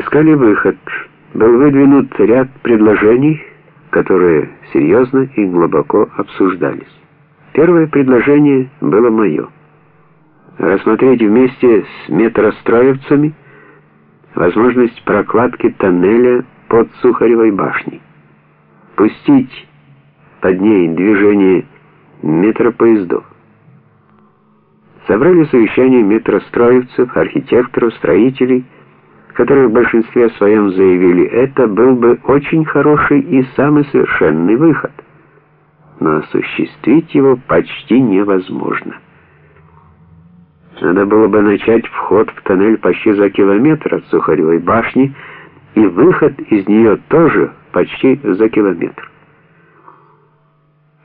искали выход. Был выдвинут ряд предложений, которые серьезно и глубоко обсуждались. Первое предложение было мое. Рассмотреть вместе с метростроевцами возможность прокладки тоннеля под Сухаревой башней. Пустить под ней движение метропоездов. Собрали совещание метростроевцев, архитекторов, строителей, которые в большинстве своем заявили, это был бы очень хороший и самый совершенный выход, но осуществить его почти невозможно. Надо было бы начать вход в тоннель почти за километр от Сухаревой башни и выход из нее тоже почти за километр.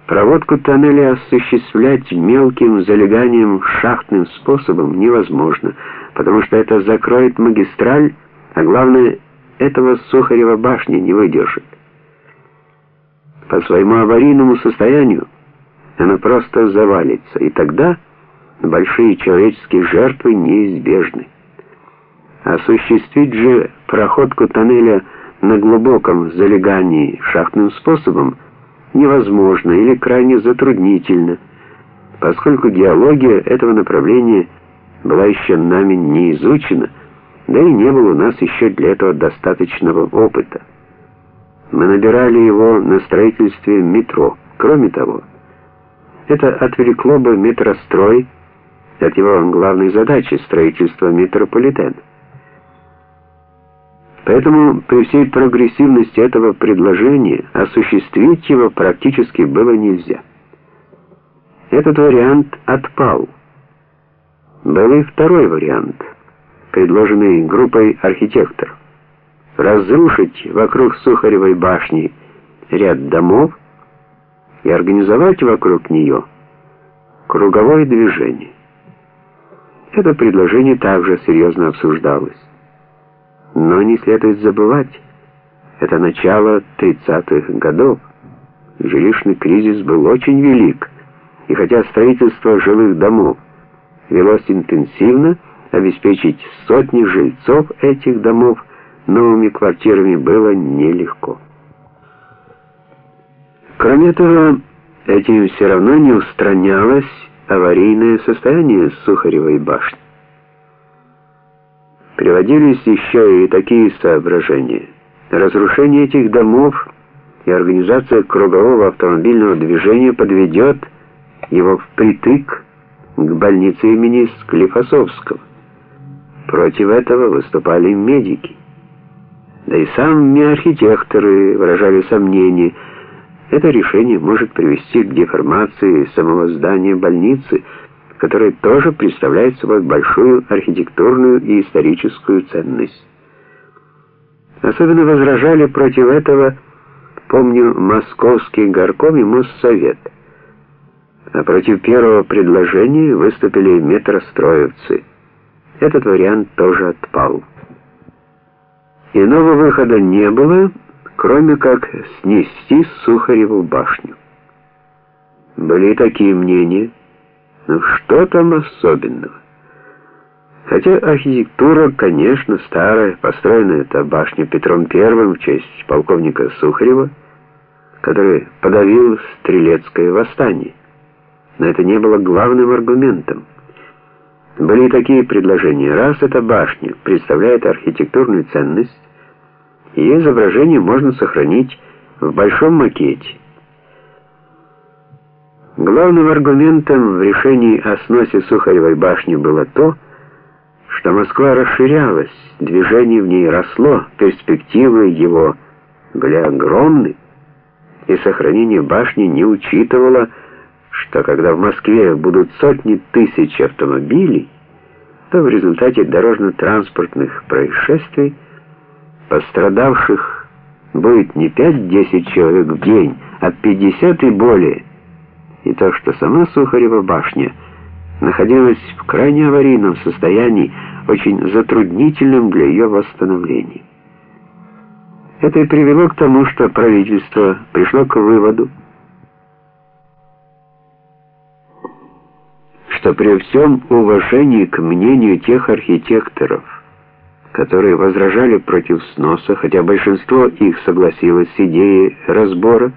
Проводку тоннеля осуществлять мелким залеганием шахтным способом невозможно, потому что это закроет магистраль, а главное, этого Сухарева башня не выдержит. По своему аварийному состоянию она просто завалится, и тогда большие человеческие жертвы неизбежны. Осуществить же проходку тоннеля на глубоком залегании шахтным способом невозможно или крайне затруднительно, поскольку геология этого направления была еще нами не изучена, да и не было у нас еще для этого достаточного опыта. Мы набирали его на строительстве метро. Кроме того, это отвлекло бы метрострой от его главной задачи строительства метрополитена. Поэтому при всей прогрессивности этого предложения осуществить его практически было нельзя. Этот вариант отпал. Был и второй вариант, предложенный группой архитекторов. Разрушить вокруг Сухаревой башни ряд домов и организовать вокруг нее круговое движение. Это предложение также серьезно обсуждалось. Но не следует забывать, это начало 30-х годов. Жилищный кризис был очень велик, и хотя строительство жилых домов велось интенсивно, обеспечить сотни жильцов этих домов новыми квартирами было нелегко. Кроме этого, этим все равно не устранялось аварийное состояние Сухаревой башни. Приводились еще и такие соображения. Разрушение этих домов и организация кругового автомобильного движения подведет его впритык к больнице имени Склифосовского. Против этого выступали медики. Да и сами архитекторы выражали сомнения. Это решение может привести к деформации самого здания больницы, которое тоже представляет собой большую архитектурную и историческую ценность. Особенно возражали против этого, помню, Московский горком и Моссовет. А против первого предложения выступили метростроевцы. Этот вариант тоже отпал. Иного выхода не было, кроме как снести Сухареву башню. Были такие мнения, ну что там особенного? Хотя архитектура, конечно, старая, построена эта башня Петром I в честь полковника Сухарева, который подавил стрелецкое восстание. Но это не было главным аргументом. Были такие предложения. Раз эта башня представляет архитектурную ценность, ее изображение можно сохранить в большом макете. Главным аргументом в решении о сносе Сухаревой башни было то, что Москва расширялась, движение в ней росло, перспективы его были огромны, и сохранение башни не учитывало, что когда в Москве будут сотни тысяч автомобилей, то в результате дорожно-транспортных происшествий пострадавших будет не 5-10 человек в день, а 50 и более. И то, что сама Сухарева башня находилась в крайне аварийном состоянии, очень затруднительным для ее восстановления. Это и привело к тому, что правительство пришло к выводу, что при всем уважении к мнению тех архитекторов, которые возражали против сноса, хотя большинство их согласилось с идеей разбора,